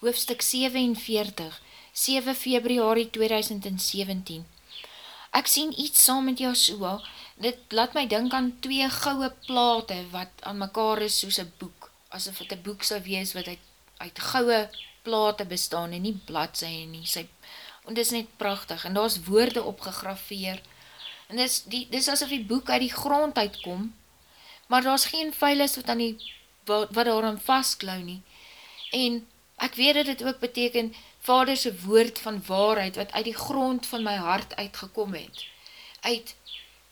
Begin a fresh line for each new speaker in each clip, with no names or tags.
hoofstuk 47, 7 februari 2017. Ek sien iets saam met Joshua, dit laat my denk aan twee gouwe plate wat aan mekaar is soos een boek, asof het een boek sal wees wat uit, uit gouwe plate bestaan en nie bladseie nie, sy, en dit is net prachtig, en daar is woorde opgegrafeer, en dit is, die, dit is asof die boek uit die grond uitkom, maar daar is geen veilis wat, aan die, wat, wat daar aan vastklauw nie, en ek weet dat dit ook beteken, vaderse woord van waarheid, wat uit die grond van my hart uitgekom het, uit,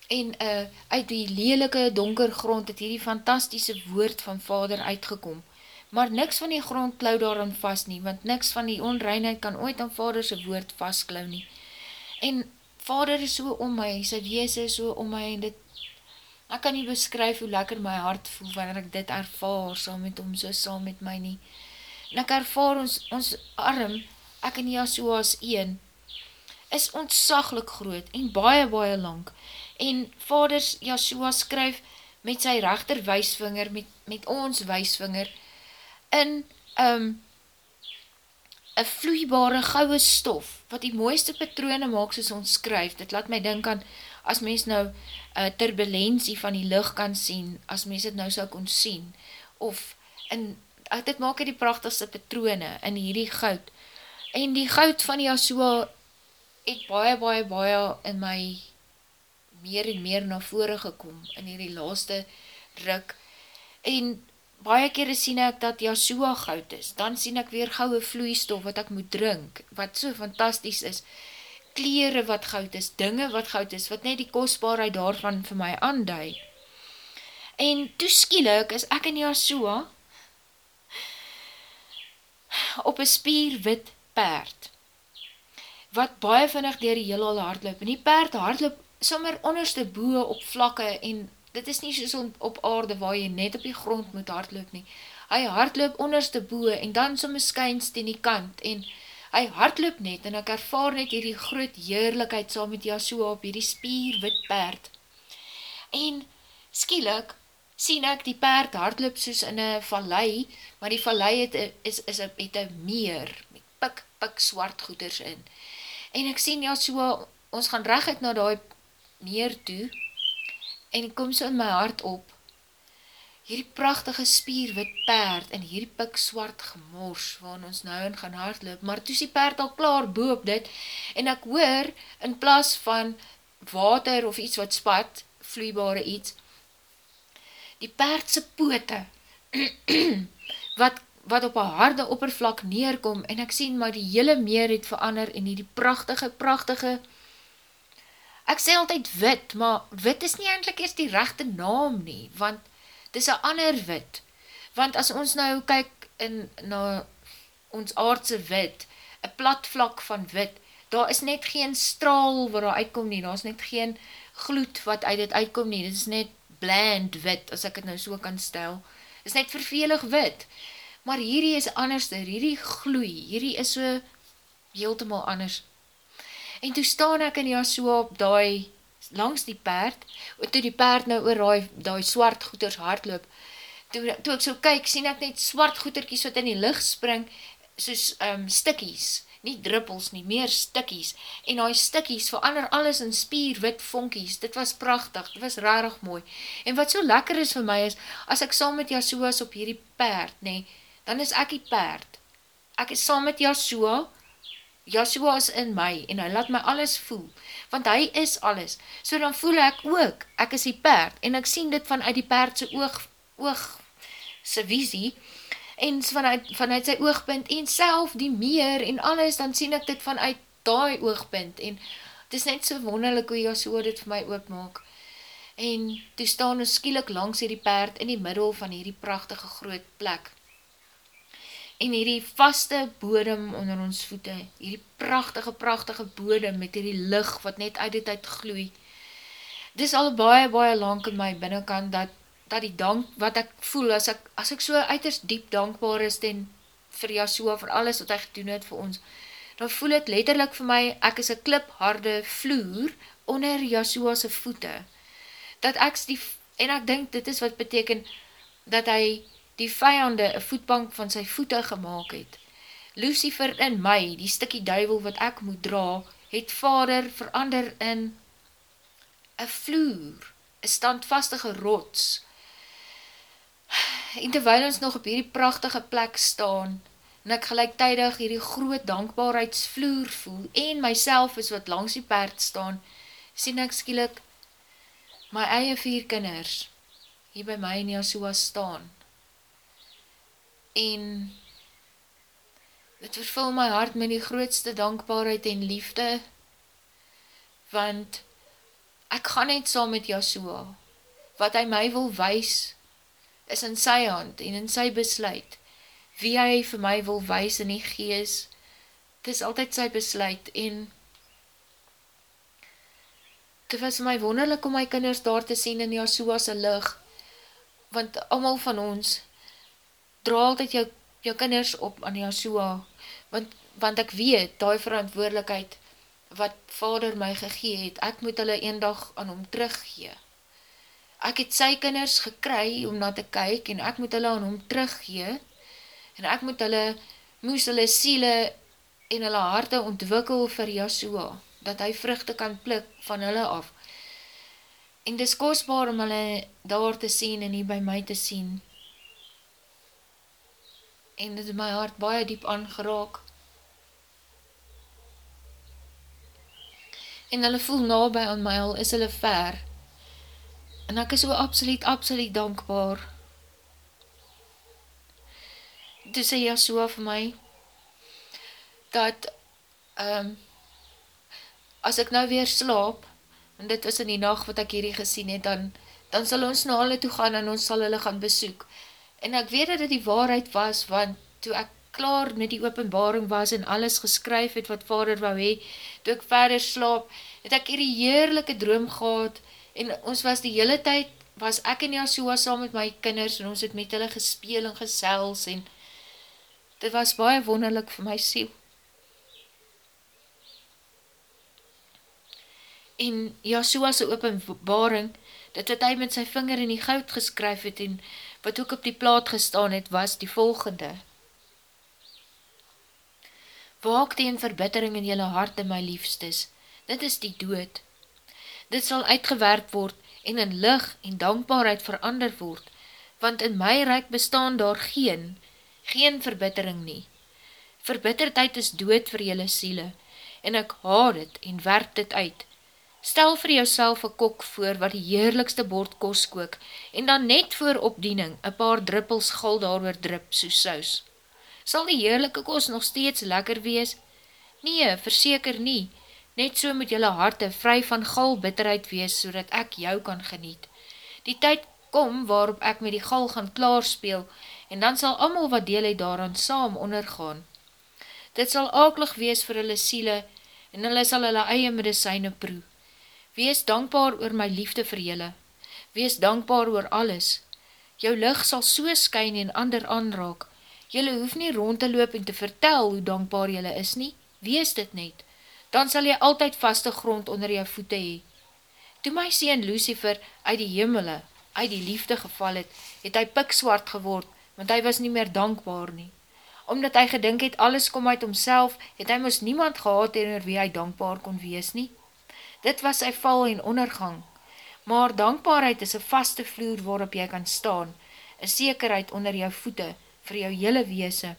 en uh, uit die lelike donker grond het hierdie fantastische woord van vader uitgekom, maar niks van die grond klauw daarom vast nie, want niks van die onreinheid kan ooit aan vaderse woord vastklauw nie, en vader is so om my, sy wees is so om my, en dit, ek kan nie beskryf hoe lekker my hart voel, wanneer ek dit ervaar, saam met hom, so saam met my nie, en ek ervaar ons, ons arm, ek en Yahshua as een, is ontsaglik groot en baie baie lang, en vaders Yahshua skryf met sy rechter wijsvinger, met, met ons wijsvinger, in um, een vloeibare gouwe stof, wat die mooiste patrone maak soos ons skryf, dit laat my denk aan, as mens nou uh, turbulentie van die lucht kan sien, as mens het nou sal kon sien, of in dit maak die prachtigste patrone in hierdie goud. En die goud van Yahshua het baie, baie, baie in my meer en meer na vore gekom in hierdie laaste ruk. En baie kere sien ek dat Yahshua goud is. Dan sien ek weer gouwe vloeistof wat ek moet drink, wat so fantastisch is. Kleren wat goud is, dinge wat goud is, wat net die kostbaarheid daarvan vir my aandui. En toeskielik is ek in Yahshua op een spierwit paard, wat baie vinnig dier die heel al hardloop, en die paard hardloop sommer onderste boe op vlakke, en dit is nie soos op aarde waar jy net op die grond moet hardloop nie, hy hardloop onderste boe, en dan somme skynst in die kant, en hy hardloop net, en ek ervaar net hierdie groot heerlijkheid saam met Yahshua op hierdie spierwit paard, en skielik, sien ek die paard hardloop soos in een vallei, maar die vallei het, is, is, het een meer, met pik, pik swart goeders in. En ek sien ja so, ons gaan recht na die meer toe, en kom so in my hart op, hierdie prachtige spierwit paard, en hierdie pik swart gemors, waar ons nou in gaan hardloop, maar toe is die paard al klaar boop dit, en ek hoor, in plaas van water of iets wat spat, vloeibare iets, die paardse poote, wat, wat op een harde oppervlak neerkom, en ek sien maar die hele meer het verander, en die prachtige, prachtige, ek sê altyd wit, maar wit is nie eindelijk eers die rechte naam nie, want het is een ander wit, want as ons nou kyk in, na ons aardse wit, een plat vlak van wit, daar is net geen straal waar daar uitkom nie, daar is net geen gloed wat uit dit uitkom nie, dit is net bland wit, as ek het nou so kan stel, is net vervelig wit, maar hierdie is anders, hierdie gloei, hierdie is so heeltemaal anders. En toe staan ek in ja so op die, langs die paard, toe die paard nou oor die, die swart goeders hardloop, toe, toe ek so kyk, sien ek net swart goederkies wat in die licht spring, soos um, stikkies, nie druppels nie, meer stikkies, en die stikkies verander alles in spier, wit vonkies, dit was prachtig, dit was rarig mooi, en wat so lekker is vir my is, as ek saam met Yahshua is op hierdie paard, nee, dan is ek die paard, ek is saam met Yahshua, Yahshua is in my, en hy laat my alles voel, want hy is alles, so dan voel ek ook, ek is die paard, en ek sien dit vanuit die paardse oog, oog, se visie, en vanuit, vanuit sy oogpunt, en self die meer, en alles, dan sien ek dit vanuit die oogpunt, en het is net so wonderlik hoe Joshua dit vir my oopmaak, en toe staan ons skielik langs hierdie paard, in die middel van hierdie prachtige groot plek, en hierdie vaste bodem onder ons voete, hierdie prachtige, prachtige bodem, met hierdie licht, wat net uit dit uit gloei, dit is al baie, baie lang in my binnenkant, dat dat die dank, wat ek voel, as ek, as ek so uiters diep dankbaar is, ten, vir Yahshua, vir alles wat hy gedoen het vir ons, dan voel het letterlijk vir my, ek is een klipharde vloer, onder Yahshua's voete, dat ek die, en ek denk, dit is wat beteken, dat hy die vijande, een voetbank van sy voete gemaakt het, Lucifer in my, die stikkie duivel wat ek moet dra, het vader verander in een vloer, een standvastige rots. En terwijl ons nog op hierdie prachtige plek staan, en ek gelijktijdig hierdie groot dankbaarheidsvloer voel, en myself is wat langs die paard staan, sien ek skielik my eie vier kinders hier by my in Yahshua staan. En dit vervul my hart met die grootste dankbaarheid en liefde, want ek gaan net saam met Yahshua. Wat hy my wil wys, is in sy hand en in sy besluit. Wie hy vir my wil wys in die gees, het is altyd sy besluit en dit was my wonderlik om my kinders daar te sien in Yahshua's lig, want allemaal van ons dra altyd jou, jou kinders op aan Yahshua, want, want ek weet, die verantwoordelikheid wat vader my gegee het, ek moet hulle een dag aan hom teruggee. Ek het sy kinders gekry om na te kyk, en ek moet hulle aan hom teruggee, en ek moet hulle, moes hulle siele en hulle harte ontwikkel vir Yahshua, dat hy vruchte kan plik van hulle af. En dis kostbaar om hulle daar te sien en hier by my te sien. En dit my hart baie diep aangeraak. En hulle voel nabij aan my, al is hulle ver. En ek is so absoluut, absoluut dankbaar. Toe sê Jasua vir my, dat, um, as ek nou weer slaap, en dit was in die nacht wat ek hierdie gesien het, dan, dan sal ons na hulle toe gaan, en ons sal hulle gaan besoek. En ek weet dat dit die waarheid was, want toe ek klaar met die openbaring was, en alles geskryf het wat vader wou hee, toe ek verder slaap, het ek hierdie heerlijke droom gehad, en ons was die hele tyd, was ek en Jasua saam met my kinders, en ons het met hulle gespeel en gesels, en dit was baie wonderlik vir my siel. en Joshua's openbaring, dit wat hy met sy vinger in die goud geskryf het en wat ook op die plaat gestaan het, was die volgende. Waak teen verbittering in jylle harte, my liefstes, dit is die dood. Dit sal uitgewerkt word en in lig en dankbaarheid verander word, want in my reik bestaan daar geen, geen verbittering nie. Verbitterdheid is dood vir jylle siele, en ek haal dit en werk dit uit, Stel vir jouself een kok voor wat die heerlikste bord kos kook en dan net voor opdiening een paar druppels gal daar drip soos saus. Sal die heerlijke kos nog steeds lekker wees? Nee, verseker nie. Net so moet jylle harte vry van gal bitterheid wees so dat ek jou kan geniet. Die tyd kom waarop ek met die gal gaan klaarspeel en dan sal amal wat deel het daaraan saam ondergaan. Dit sal akelig wees vir hulle siele en hulle sal hulle eie medicijne proe. Wees dankbaar oor my liefde vir julle. Wees dankbaar oor alles. Jou licht sal so skyn en ander aanraak. Julle hoef nie rond te loop en te vertel hoe dankbaar julle is nie. Wees dit net. Dan sal jy altyd vaste grond onder jou voete hee. Toe my sien Lucifer uit die hemele, uit die liefde geval het, het hy pik zwart geword, want hy was nie meer dankbaar nie. Omdat hy gedink het alles kom uit homself, het hy moes niemand gehad en oor wie hy dankbaar kon wees nie. Dit was sy val en ondergang. Maar dankbaarheid is een vaste vloer waarop jy kan staan, een zekerheid onder jou voete, vir jou hele weese.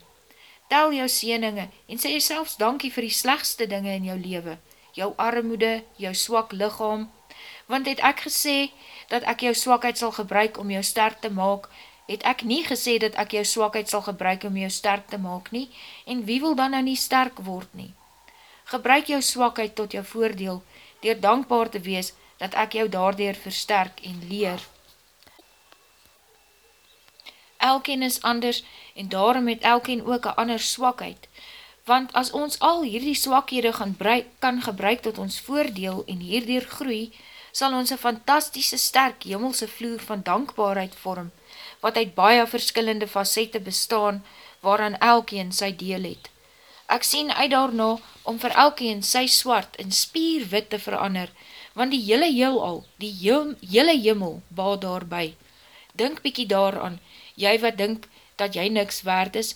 Tel jou sieninge en sê jy selfs dankie vir die slechtste dinge in jou leven, jou armoede, jou swak lichaam, want het ek gesê dat ek jou swakheid sal gebruik om jou sterk te maak, het ek nie gesê dat ek jou swakheid sal gebruik om jou sterk te maak nie, en wie wil dan nou nie sterk word nie? Gebruik jou swakheid tot jou voordeel, dier dankbaar te wees, dat ek jou daardoor versterk en leer. Elkeen is anders, en daarom het elkeen ook een ander swakheid, want as ons al hierdie swakhede gaan bruik, kan gebruik tot ons voordeel en hierdoor groei, sal ons een fantastische sterk hemelse vloer van dankbaarheid vorm, wat uit baie verskillende facette bestaan, waaraan elkeen sy deel het. Ek sien uit daarna om vir elkeen sy swart en spierwit te verander, want die hele heel al, die hele jimmel baal daarby. Dink bykie daaraan, jy wat dink dat jy niks waard is,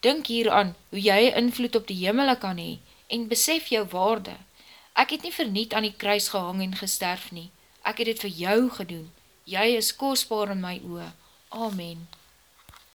Dink hieraan hoe jy invloed op die hemele kan hee en besef jou waarde. Ek het nie verniet aan die kruis gehang en gesterf nie. Ek het dit vir jou gedoen. Jy is kostbaar in my oe. Amen.